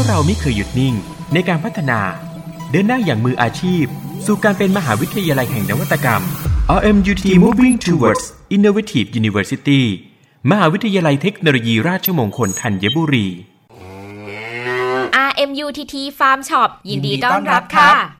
ะเราไม่เคยหยุดนิ่งในการพัฒนา เดินหน้าอย่างมืออาชีพ สู่การเป็นมหาวิทยาลัยแห่งนวัตกรรม RMUT Moving Towards Innovative University มหาวิทยาลัยเทคโนโลยีราชมงคลธัญบุรี RMUTT Farm Shop ยินดีต้อนรับค่ะ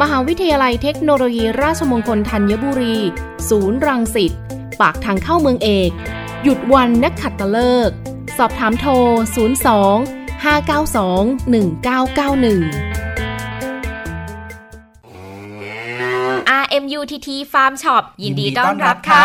มหาวิทยาลัยเทคโนโลยีราชมงคลธัญบุรี ศูนย์รังสิต ปากทางเข้าเมืองเอก หยุดวันนักขัดตเลิก สอบถามโทร 02 592 1991 RMUTT Farm Shop ยินดีต้อนรับค่ะ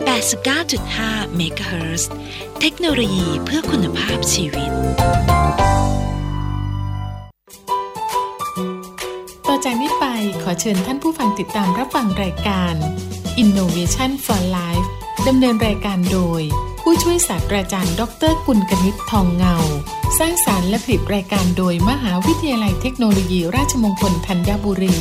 89.5 เมกะเฮิรตซ์เทคโนโลยีเพื่อคุณภาพชีวิต ต่อจากนี้ไปขอเชิญท่านผู้ฟังติดตามรับฟังรายการ Innovation for Life ดำเนินรายการโดย ผู้ช่วยศาสตราจารย์ ดรกุลกนิษฐ์ทองเงา สร้างสารรค์และผลิตรายการโดยมหาวิทยาลัยเทคโนโลยีราชมงคลธัญบุรี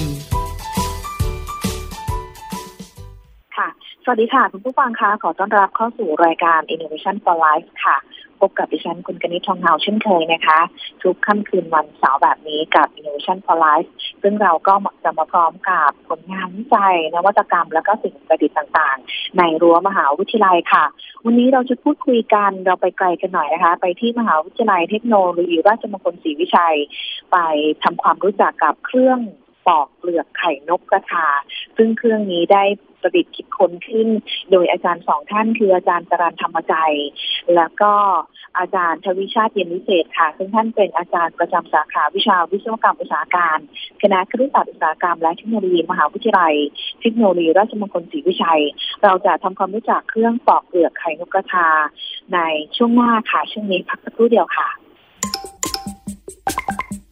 วัสดีค่ะ คุณผู้ฟังคะขอต้อนรับเข้าสู่รายการ Innovation for Life ค่ะ พบกับดิฉันคุณกนิษฐ์ทองเงาเช่นเคยนะคะ ทุกค่ำคืนวันเสาร์แบบนี้กับ Innovation for Life ซึ่งเราก็จะมาพร้อมกับผลงานวิจัย นวัตกรรม และก็สิ่งประดิษฐ์ต่างๆ ในรั้วมหาวิทยาลัยค่ะ วันนี้เราจะพูดคุยกันเราไปไกลกันหน่อยนะคะ ไปที่มหาวิทยาลัยเทคโนโลยีราชมงคลศรีวิชัย ไปทำความรู้จักกับเครื่อง ปอกเปลือกไข่นกกระทา ซึ่งเครื่องนี้ได้ประดิษฐ์คิดค้นขึ้น โดยอาจารย์สองท่านคืออาจารย์จรันธรรมใจ แล้วก็อาจารย์ทวิชาติเย็นวิเศษค่ะ ซึ่งท่านเป็นอาจารย์ประจำสาขาวิชาวิศวกรรมอุตสาหการ คณะครุศาสตร์อุตสาหกรรมและเทคโนโลยีมหาวิทยาลัย เทคโนโลยีราชมงคลศรีวิชัย เราจะทำความรู้จักเครื่องปอกเปลือกไข่นกกระทา ในช่วงหน้าค่ะ ช่วงนี้พักสักครู่เดียวค่ะ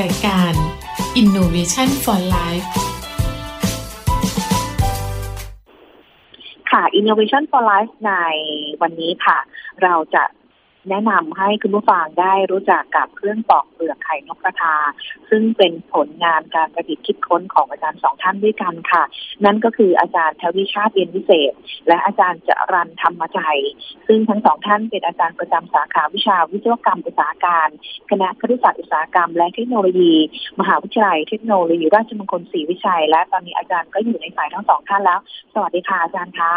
รายการ Innovation for Life ค่ะ Innovation for Life ในวันนี้ค่ะ เราจะ แนะนำให้คุณผู้ฟังได้รู้จักกับเครื่องปอกเปลือกไข่นกกระทา ซึ่งเป็นผลงานการประดิษฐ์คิดค้นของอาจารย์สองท่านด้วยกันค่ะ นั่นก็คืออาจารย์ทวิชาติเย็นวิเศษ และอาจารย์จรันธรรมใจ ซึ่งทั้งสองท่านเป็นอาจารย์ประจำสาขาวิชาวิศวกรรมอุตสาหการ คณะครุศาสตร์อุตสาหกรรม และเทคโนโลยี มหาวิทยาลัยเทคโนโลยีราชมงคลศรีวิชัย และตอนนี้อาจารย์ก็อยู่ในสายทั้งสองท่านแล้ว สวัสดีค่ะอาจารย์คะ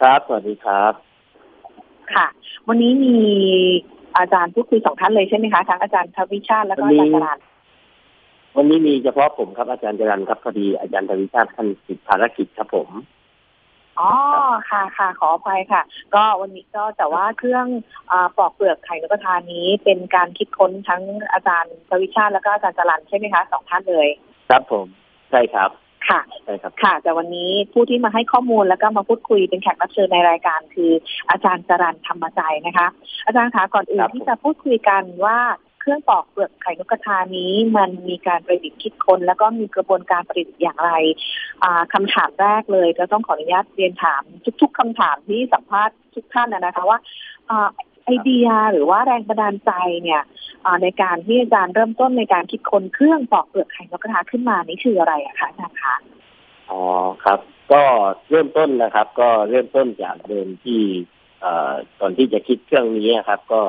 ครับ สวัสดีครับ ค่ะ วันนี้มีอาจารย์พูดคุยสองท่านเลยใช่ไหมคะทั้งอาจารย์ทวิชาติแล้วก็อาจารย์จรันวันนี้มีเฉพาะผมครับอาจารย์จรันครับพอดีอาจารย์ทวิชาติท่านติดภารกิจครับผมอ๋อค่ะค่ะขออภัยค่ะ ก็วันนี้ก็แต่ว่าเครื่องอาปอกเปลือกไข่นกกระทานี้เป็นการคิดค้นทั้งอาจารย์ทวิชาติแล้วก็อาจารย์จรันใช่ไหมคะสองท่านเลย ครับผมใช่ครับ ค่ะใช่ครับค่ะแต่วันนี้ผู้ที่มาให้ข้อมูลแล้วก็มาพูดคุยเป็นแขกรับเชิญในรายการ คืออาจารย์จรันธรรมใจนะคะ อาจารย์คะก่อนอื่นที่จะพูดคุยกันว่าเครื่องปอกเปลือกไข่นกกระทานี้มันมีการประดิษฐ์คิดค้น แล้วก็มีกระบวนการประดิษฐ์อย่างไรอ่าคำถามแรกเลยจะต้องขออนุญาตเรียนถาม ทุก ๆคำถามที่สัมภาษณ์ทุกท่านนะนะคะว่าอ่า ไอเดียหรือว่าแรงบันดาลใจเนี่ยอ่าในการที่อาจารย์เริ่มต้นในการคิดค้นเครื่องปอกเปลือกไข่นกกระทาขึ้นมานี่คืออะไรอะคะอาจารย์คะอ๋อครับ ก็เริ่มต้นนะครับ ก็เริ่มต้นจากเดิมที่เอ่อก่อนที่จะคิดเครื่องนี้ครับ ก็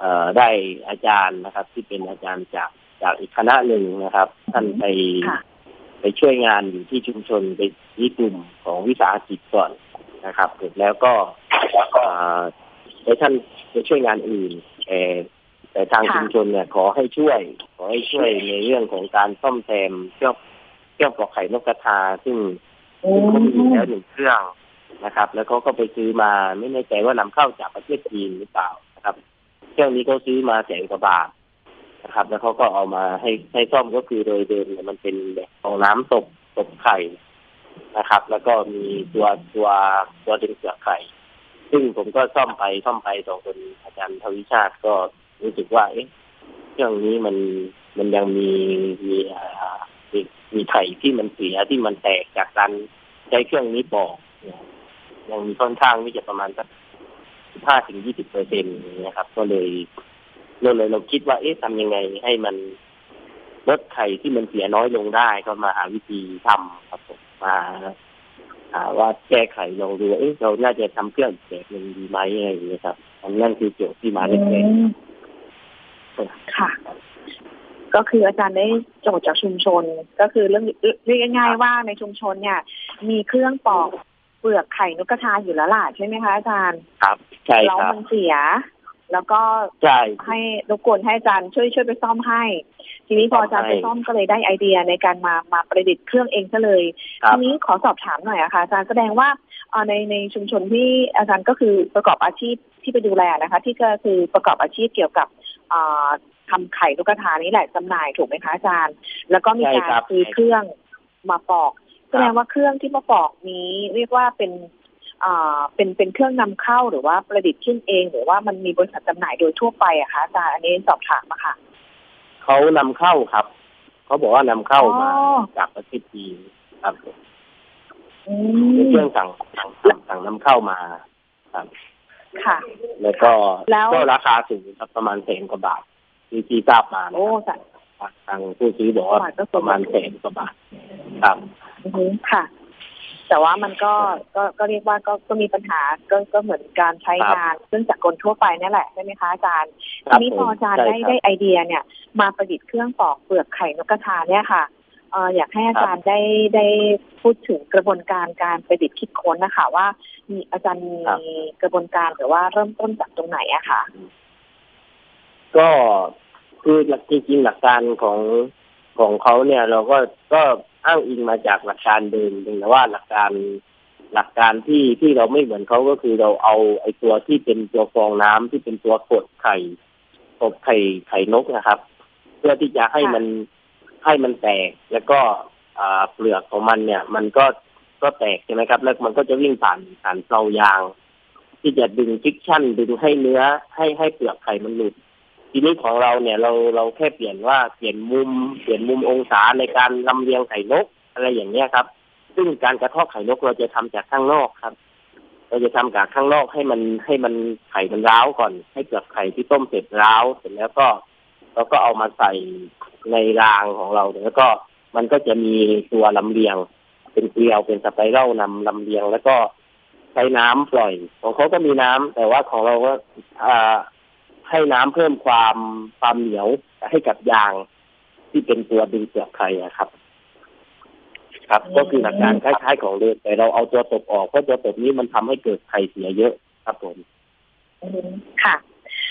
เอ่อได้อาจารย์นะครับ ที่เป็นอาจารย์จากจากอีกคณะหนึ่งนะครับ ท่านไปค่ะไปช่วยงานอยู่ที่ชุมชนไปที่กลุ่มของวิสาหกิจก่อนนะครับเสร็จแล้วก็เอ่อ ให้ท่านไปช่วยงานอื่นแต่แต่ทางค่ะชุมชนเนี่ยขอให้ช่วย ขอให้ช่วยในเรื่องของการซ่อมแซมเครื่องเครื่องปอกไข่นกกระทาซึ่งซึ่งเขามีอยู่แล้วหนึ่งเครื่องนะครับ แล้วเขาก็ไปซื้อมาไม่แน่ใจว่านำเข้าจากประเทศจีนหรือเปล่านะครับ เครื่องนี้เขาซื้อมาแสนกว่าบาทนะครับ แล้วเขาก็เอามาให้ให้ซ่อมก็คือโดยเดิมเนี่ยมันเป็นแบบของน้ำตกตกไข่นะครับ แล้วก็มีตัวตัวตัวดึงเปลือกไข่ ซึ่งผมก็ซ่อมไปซ่อมไปสองคนอาจารย์ทวิชาติก็รู้สึกว่า เอ๊ะเครื่องนี้มันมันยังมีมีอ่ามีมีไข่ที่มันเสียที่มันแตกจากการใช้เครื่องนี้ปอกเนี่ยยังมีค่อนข้างที่จะประมาณสักสิบห้าถึงยี่สิบเปอร์เซ็นต์นะครับ ก็เลยเราเลยเราคิดว่า เอ๊ะทำยังไงให้มันลดไข่ที่มันเสียน้อยลงได้ก็มาหาวิธีทำครับผมมา ว่าแก้ไขลองดูว่าเอ๊ะเราน่าจะทำเครื่องอีกแบบหนึ่งดีไหมอะไรอย่างเงี้ยครับอันนั่นคือโจทย์ที่มาเล็กอืมค่ะ ก็คืออาจารย์ได้โจทย์จากชุมชน ก็คือเรื่องเรียกง่ายๆว่าในชุมชนเนี่ย มีเครื่องปอกเปลือกไข่นกกระทาอยู่แล้วล่ะใช่ไหมคะอาจารย์ๆครับใช่แล้วครับมันเสีย แล้วก็ใช่ให้รบกวนให้อาจารย์ช่วยช่วยไปซ่อมให้ ทีนี้พออาจารย์ซ่อมให้ไปซ่อมก็เลยได้ไอเดียในการมามาประดิษฐ์เครื่องเองซะเลยครับทีนี้ขอสอบถามหน่อยอะค่ะอาจารย์แสดงว่าเอ่อในในชุมชนที่อาจารย์ก็คือประกอบอาชีพที่ไปดูแลนะคะ ที่ก็คือประกอบอาชีพเกี่ยวกับเอ่อทำไข่ลูกกระทานี่แหละจำหน่ายถูกไหมคะอาจารย์ แล้วก็มีใช่การครับซื้อเครื่องมาปอก แสดงว่าเครื่องที่มาปอกนี้ เรียกว่าเป็นอ่า เป็นเป็นเครื่องนำเข้าหรือว่าประดิษฐ์ขึ้นเอง หรือว่ามันมีบริษัทจำหน่ายโดยทั่วไปอะคะอาจารย์อันนี้สอบถามอะค่ะเขานำเข้าครับ เขาบอกว่านำเข้ามาอ๋อจากประเทศจีนครับผมอืเป็นมเครื่องสั่งสั่งสั่งสั่งนำเข้ามาครับค่ะ แล้วก็แล้วก็ราคาสูงครับประมาณแสนกว่าบาทที่ที่ทราบมานะโอ้ครับแต่ทางผู้ซื้อบอกว่าบาทก็สูงประมาณแสนกว่าบาทครับอือฮึค่ะ แต่ว่ามันก็ก็ก็เรียกว่าก็ก็มีปัญหาก็ก็เหมือนการใช้ครับงานเครื่องจักรกลทั่วไปนั่นแหละใช่ไหมคะอาจารย์ครัทีบนี้พออาจารย์ผมได้ใช่ครับได้ไอเดียเนี่ย มาประดิษฐ์เครื่องปอกเปลือกไข่นกกระทาเนี่ยค่ะเอ่ออยากให้อาจารย์ได้ได้พูดถึงกระบวนการการประดิษฐ์คิดค้นนะคะว่ามีอาจารย์มีครับกระบวนการหรือว่าเริ่มต้นจากตรงไหนอะค่ะ ก็คือหลักจริงๆหลักการของของเขาเนี่ยเราก็ก็ อ้างอิงมาจากหลักการเดิมเพียงแต่ว่าหลักการหลักการที่ที่เราไม่เหมือนเขาก็คือเราเอาไอ้ตัวที่เป็นตัวฟองน้ำที่เป็นตัวกดไข่กดไข่ไข่นกนะครับ เพื่อที่จะให้มันให้มันแตกแล้วก็อ่าเปลือกของมันเนี่ย มันก็ก็แตกใช่ไหมครับ แล้วมันก็จะวิ่งผ่านผ่านเตายาง ที่จะดึง friction ดึงให้เนื้อให้ให้เปลือกไข่มันหลุด ทีนี้ของเราเนี่ยเราเราแค่เปลี่ยนว่าเปลี่ยนมุมเปลี่ยนมุมองศาในการลำเลียงไข่นกอะไรอย่างเงี้ยครับ ซึ่งการกระทาะไข่นกเราจะทำจากข้างนอกครับ เราจะทำจากข้างนอกให้มันให้มันไข่มันร้าวก่อน ให้เปลือกไข่ที่ต้มเสร็จร้าวเสร็จแล้วก็เราก็เอามาใส่ในรางของเราแล้วก็มันก็จะมีตัวลำเลียง เป็นเกลียวเป็นสไปรัลนำลำเลียง แล้วก็ใช้น้ำปล่อย ของเขาก็มีน้ำแต่ว่าของเราก็อ่า ให้น้ำเพิ่มความความเหนียวให้กับยางที่เป็นตัวดึงเปลือกไข่อะครับ ครับ ก็คือหลักการคล้ายๆของเดิมแต่เราเอาตัวตบออกเพราะตัวตบนี้มันทำให้เกิดไข่เสียเยอะครับผมอืมค่ะ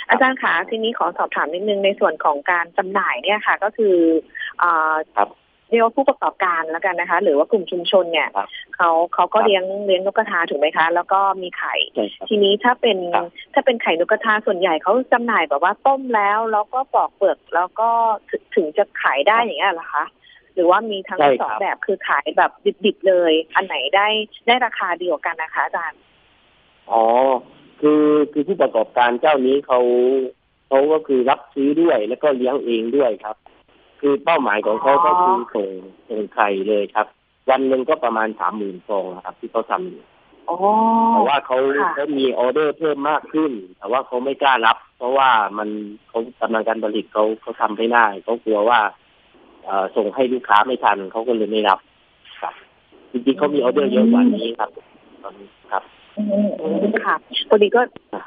อาจารย์คะทีนี้ขอสอบถามนิดนึงในส่วนของการจำหน่ายเนี่ยค่ะ ก็คืออ่าครับ เรียกว่าผู้ประกอบการแล้วกันนะคะ หรือว่ากลุ่มชุมชนเนี่ยครับเขาเขาก็ครับเลี้ยงเลี้ยงนกกระทาถูกไหมคะ แล้วก็มีไข่ ใช่ครับ ทีนี้ถ้าเป็นครับ ถ้าเป็นไข่นกกระทาส่วนใหญ่เขาจำหน่ายแบบว่าต้มแล้ว แล้วก็ปอกเปลือกแล้วก็ถึงถึงจะขายได้อย่างเงี้ยเหรอคะหรือว่ามีทั้งใช่สองครับแบบคือขายแบบดิบๆเลย อันไหนได้ได้ราคาเดียวกันนะคะอาจารย์อ๋อ คือคือผู้ประกอบการเจ้านี้เขาเขาก็คือรับซื้อด้วยแล้วก็เลี้ยงเองด้วยครับ คือเป้าหมายของเขาก็คือส่งส่งไข่เลยครับ วันหนึ่งก็ประมาณสามหมื่นฟองนะครับ ที่เขาทำอยู่อ๋อแต่ว่าเขาค่ะเขามีออเดอร์เพิ่มมากขึ้น แต่ว่าเขาไม่กล้ารับ เพราะว่ามันเขากำลังการผลิตเขาเขาทำไม่ได้เขากลัวว่าเอ่อส่งให้ลูกค้าไม่ทันเขาก็เลยไม่รับครับจริงๆเขามีออเดอร์เยอะกว่านี้ครับตอนนี้ครับอืมอืมค่ะพอดีก็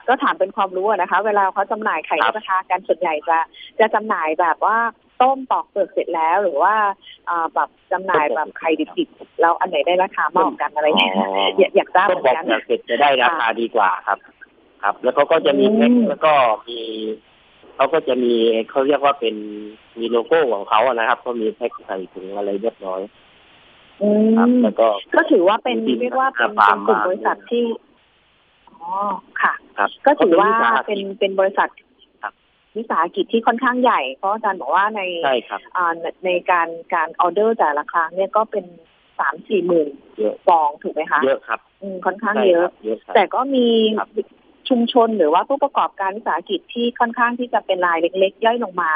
ก็ถามเป็นความรู้อะนะคะ เวลาเขาจำหน่ายไข่นกกระทากันส่วนใหญ่จะจะจำหน่ายแบบว่า ต้มปอกเปลือกเสร็จแล้วหรือว่าอ่าแบบจำหน่ายแบบไข่ดิบๆแล้วอันไหนได้ราคามากกว่ากันอะไรเงี้ยอ๋ออยากอยากทราบเหก็มือนบอกกันอยากเสร็จจะได้ราคาดีกว่าครับ ครับ แล้วเขาก็จะมีอืมแพ็คแล้วก็มีเขาก็จะมีเขาเรียกว่าเป็นมีโลโก้ของเขาอะนะครับ ก็มีแพ็คใส่ถุงอะไรเรียบร้อยอืครับมแล้วก็ก็ถือว่าเป็นจริงๆเรียกว่าเป็นฟาเป็ร์นมกลุ่มมาบริษัทที่อ๋อค่ะครับก็ถือว่าขเป็นวิสหกิจเป็นบริษัทครับ วิสาหกิจที่ค่อนข้างใหญ่ เพราะอาจารย์บอกว่าในใช่ครับอ่าในในการการออเดอร์แต่ละครั้งเนี่ยก็เป็นสามสี่หมื่นเยอะฟองถูกไหมคะเยอะครับอืมค่อนข้างใช่เยคอะรับเยอะครับแต่ก็มีครับชุมชนหรือว่าผู้ประกอบการวิสาหกิจที่ค่อนข้างที่จะเป็นรายเล็กๆย่อยลงมา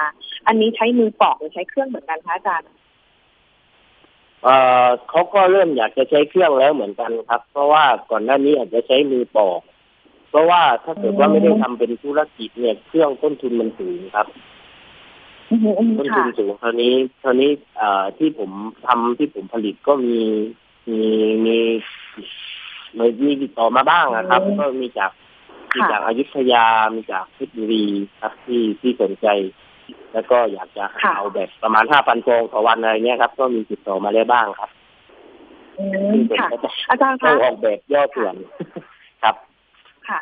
อันนี้ใช้มือปอกหรือใช้เครื่องเหมือนกันคะอาจารย์เอ่อเขาก็เริ่มอยากจะใช้เครื่องแล้วเหมือนกันครับ เพราะว่าก่อนหน้านี้อาจจะใช้มือปอก เพราะว่าถ้าเกิดว่าไม่ได้ทำเป็นธุรกิจเนี่ยเครื่องต้นทุนมันสูงครับอืมอืมต้นทุค่ะนสูงคราวนี้คราวนี้เอ่อที่ผมทำที่ผมผลิตก็มีมีมีมีมีติดต่อมาบ้างนะครับอืมก็มีจากมีค่ะจากอยุธยามีจากเพชรบุรีครับที่ที่สนใจ แล้วก็อยากจะค่ะเอาแบบประมาณห้าพันฟองต่อวันอะไรเงี้ยครับ ก็มีติดต่อมาแล้วบ้างครับอืมซึ่งผมค่ะก็ต้องอาจารย์ต้อคะงออกแบบย่อส่วนครับ ค่ะ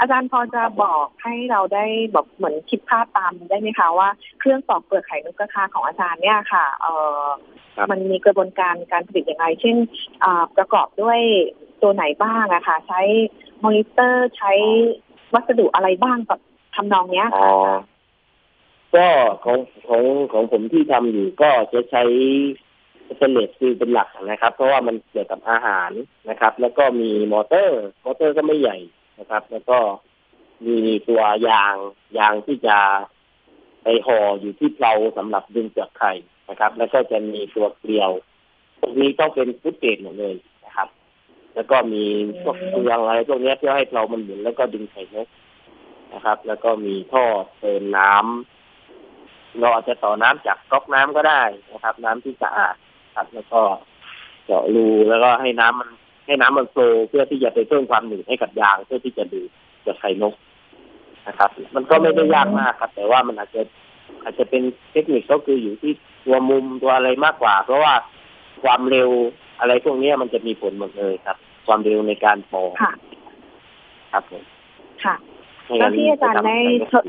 อาจารย์พอจะบอกให้เราได้แบบเหมือนคิดภาพตามได้ไหมคะว่าเครื่องปอกเปลือกไข่นกกระทาของอาจารย์เนี่ยค่ะ เออครับมันมีกระบวนการการผลิตยังไงเช่นอ่าประกอบด้วยตัวไหนบ้างอะค่ะ ใช้มอนิเตอร์ใช้วัสดุอะไรบ้างแบบทำนองเนี้ยอ๋อค่ะก็ของของของผมที่ทำอยู่ก็จะใช้สเตนเลสคือเป็นหลักนะครับ เพราะว่ามันเกี่ยวกับอาหารนะครับ แล้วก็มีมอเตอร์ มอเตอร์ก็ไม่ใหญ่ นะครับ แล้วก็มีตัวยางยางที่จะไปห่ออยู่ที่เพลาสำหรับดึงเปลือกไข่นะครับ แล้วก็จะมีตัวเกลียวพวกนี้ต้องเป็นฟุตเกรดหมดเลยนะครับ แล้วก็มีพวกเปลืองอะไรพวกนี้เพื่อให้เพลามันหมุนแล้วก็ดึงไข่นกนะครับ แล้วก็มีท่อเติมน้ำเราอาจจะต่อน้ำจากก๊อกน้ำก็ได้นะครับ น้ำที่สะอาดครับแล้วก็เจาะรูแล้วก็ให้น้ำมัน ให้น้ำมันโฟลว์เพื่อที่จะไปเพิ่มความหนืดให้กับยางเพื่อที่จะดูดจากไข่นกนะครับ มันก็ไม่ได้ยากมากครับ แต่ว่ามันอาจจะอาจจะเป็นเทคนิคก็คืออยู่ที่ตัวมุมตัวอะไรมากกว่า เพราะว่าความเร็วอะไรพวกเนี้ยมันจะมีผลหมดเลยครับ ความเร็วในการปอกค่ะครับผมค่ะไม่แล้วงั้นที่อาจารย์ได้จะทำให้ทด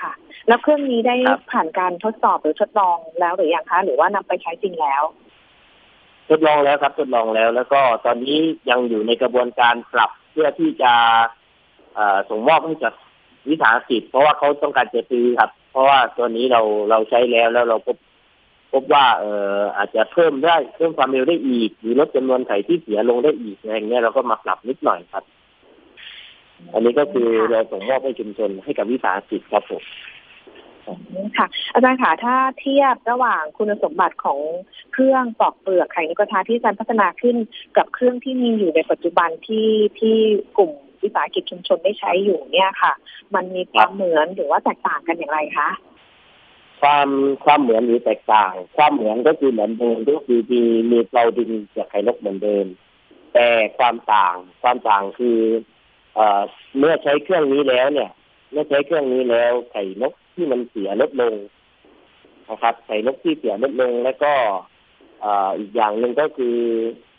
ค่ะ แล้วเครื่องนี้ได้ครับผ่านการทดสอบหรือทดลองแล้วหรือยังคะ หรือว่านำไปใช้จริงแล้ว ทดลองแล้วครับทดลองแล้ว แล้วก็ตอนนี้ยังอยู่ในกระบวนการปรับเพื่อที่จะส่งมอบให้กับวิสาหกิจเพราะว่าเขาต้องการจะซื้อครับ เพราะว่าตัวนี้เราเราใช้แล้วแล้วเราพบพบว่าเอออาจจะเพิ่มได้เพิ่มความเร็วได้อีก หรือลดจำนวนไข่ที่เสียลงได้อีกอะไรอย่างเงี้ยเราก็มาปรับนิดหน่อยครับ อันนี้ก็คือเราส่งมอบให้ชุมชนให้กับวิสาหกิจครับผม ค่ะ อาจารย์ค่ะถ้าเทียบระหว่างคุณสมบัติของเครื่องปอกเปลือกไข่นกกระทาที่อาจารย์พัฒนาขึ้นกับเครื่องที่มีอยู่ในปัจจุบันที่ที่กลุ่มวิสาหกิจชุมชนได้ใช้อยู่เนี่ยค่ะ มันมีความเหมือนหรือว่าแตกต่างกันอย่างไรคะความความเหมือนหรือแตกต่าง ความเหมือนก็คือเหมือนเดิมก็คือมีมีเราดึงจากไข่นกเหมือนเดิม แต่ความต่างความต่างคือเอ่อเมื่อใช้เครื่องนี้แล้วเนี่ย เมื่อใช้เครื่องนี้แล้วไข่นกที่มันเสียลดลงนะครับไข่นกที่เสียลดลงแล้วก็ออีกอย่างหนึ่งก็คือ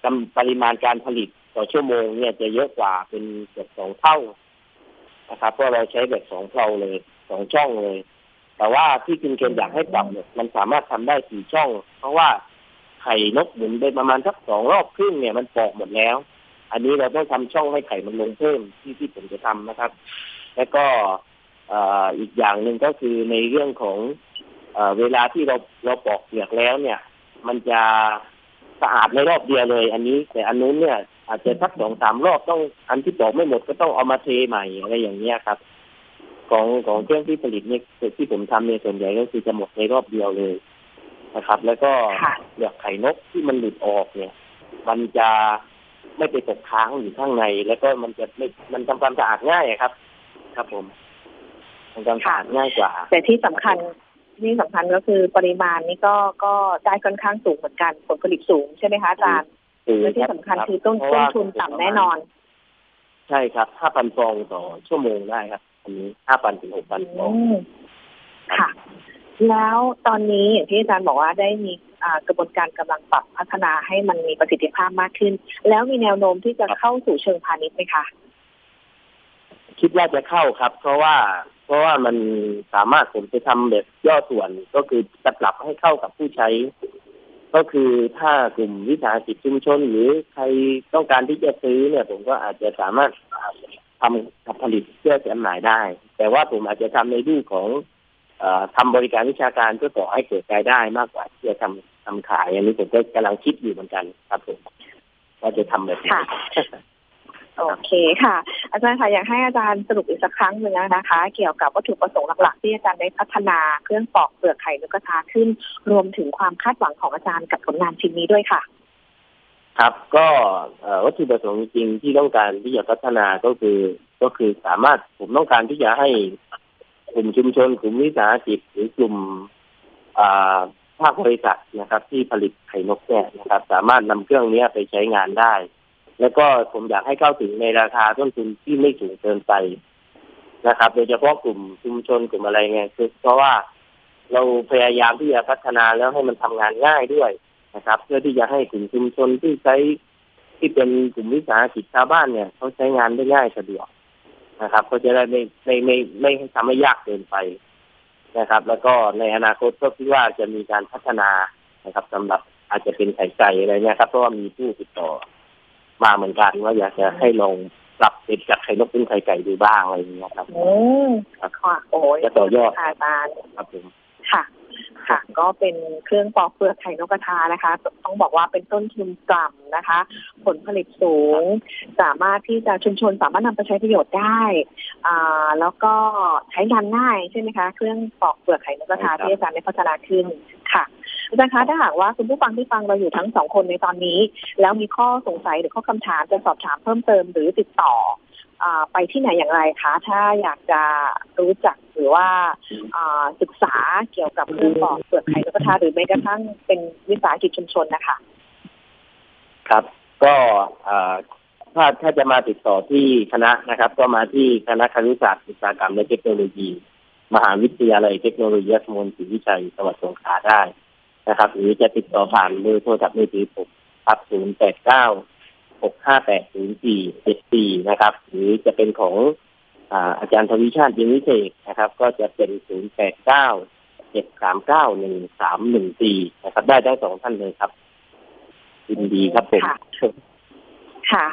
กำปริมาณการผลิตต่อชั่วโมงเนี่ยจะเยอะกว่าเป็นเกือบสองเท่านะครับเพราะเราใช้แบบสองเพลาเลยสองช่องเลย แต่ว่าที่คุณเคนอยากให้ปรับเนี่ยมันสามารถทำได้สี่ช่อง เพราะว่าไข่นกหมุนไปประมาณสักสองรอบครึ่งเนี่ยมันปอกหมดแล้ว อันนี้เราต้องทำช่องให้ไข่มันลงเพิ่มที่ที่ผมจะทำนะครับ แล้วก็เอ่ออีกอย่างหนึ่งก็คือในเรื่องของเอ่อเวลาที่เราเราปอกเปลือกแล้วเนี่ย มันจะสะอาดในรอบเดียวเลย อันนี้ แต่อันนู้นเนี่ย อาจจะสักสองสามรอบต้องอันที่ปอกไม่หมดก็ต้องเอามาเทใหม่อะไรอย่างเงี้ยครับ ของของเครื่องที่ผลิตเนี่ยที่ผมทำเนี่ยส่วนใหญ่ก็คือจะหมดในรอบเดียวเลยนะครับ แล้วก็ค่ะเปลือกไข่นกที่มันหลุดออกเนี่ย มันจะไม่ไปตกค้างอยู่ข้างใน แล้วก็มันจะไม่มันทำความสะอาดง่ายอะครับ ครับผมทำความสะอาดง่ายกว่า แต่ที่สำคัญที่สำคัญก็คือปริมาณนี่ก็ก็ได้ค่อนข้างสูงเหมือนกันผลผลิตสูงใช่ไหมคะอาจารย์และที่สำคัญคือต้นเพราะต้นว่าทุนต่ำแน่นอน ใช่ครับห้าพันฟองต่อชั่วโมงได้ครับอันนี้ห้าพันถึงหกพันฟองอืมค่ะ แล้วตอนนี้อย่างที่อาจารย์บอกว่าได้มีอ่ากระบวนการกำลังปรับพัฒนาให้มันมีประสิทธิภาพมากขึ้น แล้วมีแนวโน้มที่จะเข้าสู่เชิงพาณิชย์ไหมคะ คิดว่าจะเข้าครับ เพราะว่า เพราะว่ามันสามารถผมจะทำแบบย่อส่วนก็คือจะปรับให้เข้ากับผู้ใช้ ก็คือถ้ากลุ่มวิสาหกิจชุมชน หรือใครต้องการที่จะซื้อเนี่ย ผมก็อาจจะสามารถทำทำผลิตเพื่อจำหน่ายได้ แต่ว่าผมอาจจะทำในรูปของอ่อทำบริการวิชาการเพื่อก่อให้เกิดรายได้มากกว่าที่จะทำทำขายอันนี้ผมก็กำลังคิดอยู่เหมือนกันครับผมว่าจะทำแบบไหน โอเคค่ะ อาจารย์ค่ะอยากให้อาจารย์สรุปอีกสักครั้งหนึ่งนะคะ เกี่ยวกับวัตถุประสงค์หลักๆที่อาจารย์ได้พัฒนาเครื่องปอกเปลือกไข่นกกระทาขึ้น รวมถึงความคาดหวังของอาจารย์กับผลงานชิ้นนี้ด้วยค่ะ ครับก็วัตถุประสงค์จริงที่ต้องการที่จะพัฒนาก็คือก็คือสามารถผมต้องการที่จะให้กลุ่มชุมชนกลุ่มวิสาหกิจหรือกลุ่มภาคบริษัทนะครับ ที่ผลิตไข่นกเนี่ยนะครับ สามารถนำเครื่องนี้ไปใช้งานได้ แล้วก็ผมอยากให้เข้าถึงในราคาต้นทุนที่ไม่สูงเกินไปนะครับ โดยเฉพาะกลุ่มชุมชนกลุ่มอะไรเงี้ยคือเพราะว่าเราพยายามที่จะพัฒนาแล้วให้มันทำงานง่ายด้วยนะครับ เพื่อที่จะให้กลุ่มชุมชนที่ใช้ที่เป็นกลุ่มวิสาหกิจชาวบ้านเนี่ยเขาใช้งานได้ง่ายสะดวกนะครับเขาจะได้ไม่ไม่ไม่ไม่ทำให้ยากเกินไปนะครับ แล้วก็ในอนาคตก็คิดว่าจะมีการพัฒนานะครับสำหรับอาจจะเป็นไข่ไก่อะไรเนี่ยครับเพราะว่ามีผู้ติดต่อ มาเหมือนกันว่าอยากจะให้ลองปรับเป็นจากไข่นกเป็นไข่ไก่ดูบ้างอะไรอย่างเงี้ยครับอืมค่ะโอ้ยจะต่อยอดอาจารย์ครับผมค่ะ ค่ะ ก็เป็นเครื่องปอกเปลือกไข่นกกระทานะคะ ต้องบอกว่าเป็นต้นทุนต่ำนะคะ ผลผลิตสูง สามารถที่จะชุมชนสามารถนำไปใช้ประโยชน์ได้ อ่า แล้วก็ใช้งานง่ายใช่ไหมคะ เครื่องปอกเปลือกไข่นกกระทาที่อาจารย์ได้พัฒนาขึ้นค่ะ อาจารย์คะถ้าหากว่าคุณผู้ฟังที่ฟังเราอยู่ทั้งสองคนในตอนนี้ แล้วมีข้อสงสัยหรือข้อคำถามจะสอบถามเพิ่มเติมหรือติดต่อไปที่ไหนอย่างไรคะถ้าอยากจะรู้จักหรือว่าศึกษาเกี่ยวกับเรื่องของเปลือกไข่นกกระทาหรือแม้กระทั่งเป็นวิสาหกิจชุมชนนะคะ ครับ ก็ถ้าถ้าจะมาติดต่อที่คณะนะครับ ก็มาที่คณะครุศาสตร์อุตสาหกรรมและเทคโนโลยี มหาวิทยาลัยเทคโนโลยีสมุนศรีวิชัยจังหวัดสงขลาได้ นะครับ หรือจะติดต่อผ่านเบอร์โทรศัพท์มือถือผมครับศูนย์แปดเก้าหกห้าแปดศูนย์สี่เจ็ดสี่นะครับ หรือจะเป็นของอาจารย์ทวิชาติยินวิเศษนะครับ ก็จะเป็นศูนย์แปดเก้าเจ็ดสามเก้าหนึ่งสามหนึ่งสี่นะครับ ได้ทั้งสองท่านเลยครับยินดีครับผม ค่ะ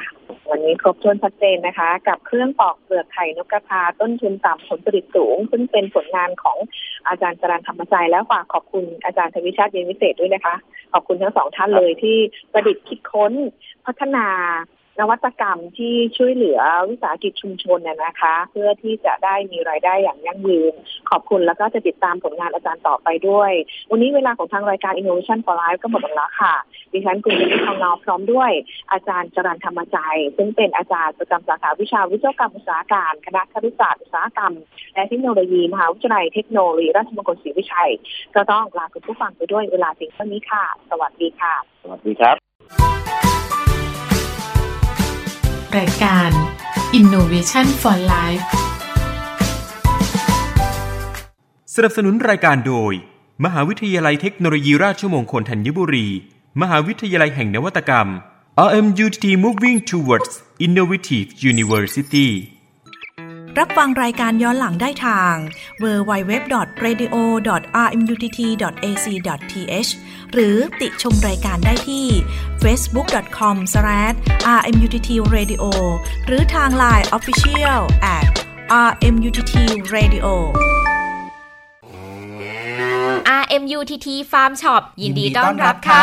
วันนี้ครบถ้วนชัดเจนนะคะ กับเครื่องปอกเปลือกไข่นกกระทาต้นทุนต่ำผลผลิตสูง ซึ่งเป็นผลงานของอาจารย์จรันธรรมใจแล้วฝากขอบคุณอาจารย์ทวิชาติเย็นวิเศษด้วยนะคะ ขอบคุณทั้งสองท่านเลยที่ประดิษฐ์คิดค้นพัฒนา นวัตกรรมที่ช่วยเหลือวิสาหกิจชุมชนน่ยนะคะ เพื่อที่จะได้มีรายได้อย่างยั่งยืน ขอบคุณแล้วก็จะติดตามผลงานอาจารย์ต่อไปด้วย วันนี้เวลาของทางรายการ Innovation for Life ก็หมดลงแล้วค่ะ ดิฉันคุณยินดีทองเงาพร้อมด้วย อาจารย์จรันธรรมใจ ซึ่งเป็นอาจารย์ประจำสาขาวิชาวิศวกรรมอุตสาหการคณะครุศาสตร์อุตสาหกรรม และเทคโนโลยีมหาวิทยาลัยเทคโนโลยีราชมงคลศรีวิชัย ก็ต้องลาคุณผู้ฟังไปด้วยเวลาเพียงเท่านี้ค่ะ สวัสดีค่ะ สวัสดีครับ รายการ Innovation for Life สนับสนุนรายการโดย มหาวิทยาลัยเทคโนโลยีราชมงคลธัญบุรี มหาวิทยาลัยแห่งนวัตกรรม RMUTT Moving Towards Innovative University รับฟังรายการย้อนหลังได้ทาง www.radio.rmutt.ac.th หรือติชมรายการได้ที่ facebook.com/rmuttradio หรือทาง Line Official at rmuttradio RMUTT Farm Shop ยินดีต้อนรับค่ะ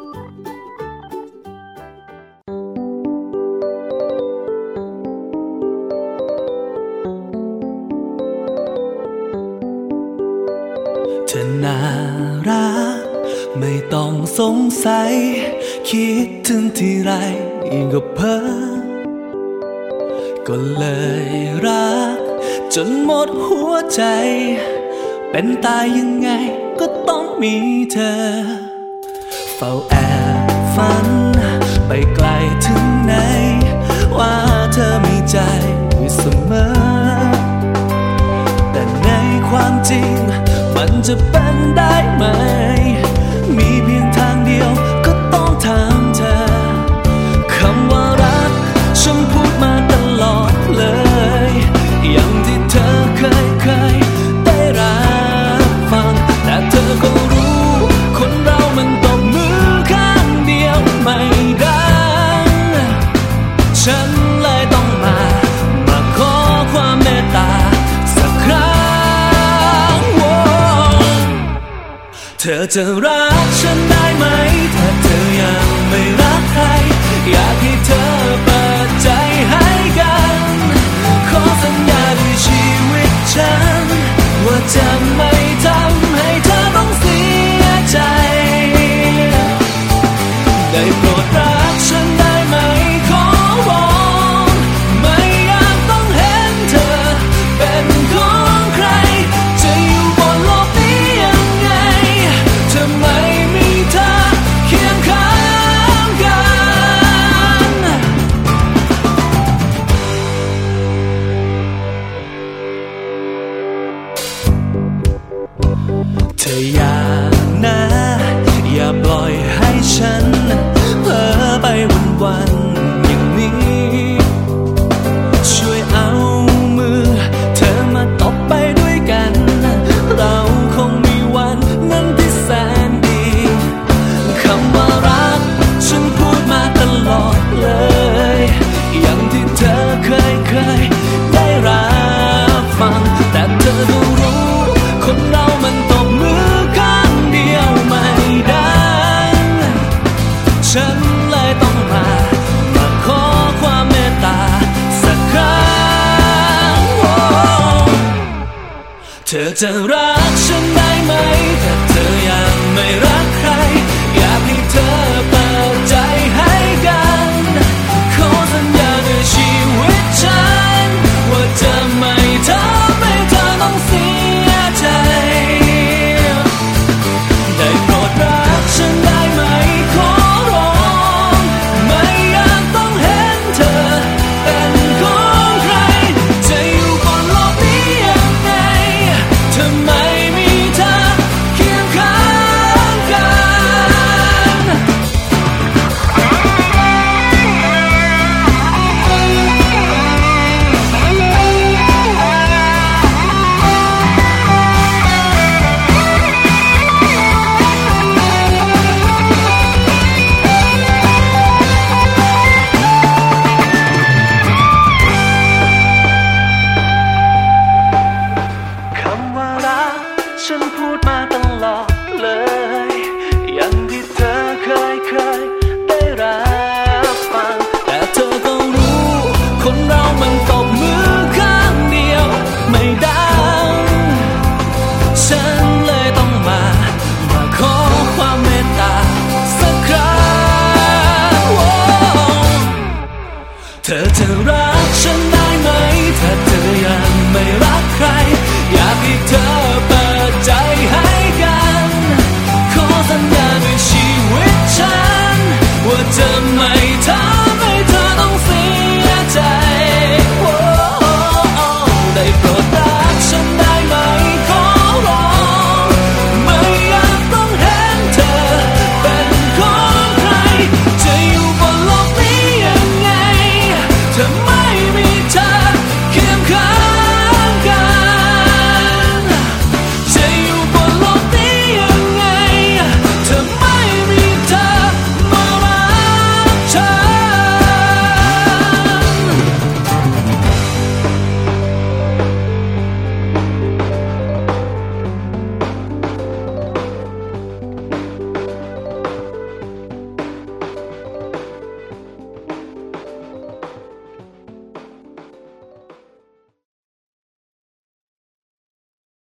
สงสัยคิดถึงที่ไรก็เพ้อก็เลยรัก จนหมดหัวใจ เป็นตายยังไงก็ต้องมีเธอ เฝ้าแอบฝัน ไปไกลถึงไหน ว่าเธอมีใจอยู่เสมอ แต่ในความจริง มันจะเป็นได้ไหม เธอรักฉันได้ไหม ถ้าเธอยังไม่รักใคร อยากให้เธอเปิดใจให้กัน ขอสัญญาด้วยชีวิตฉัน ว่าจะไม่ what's up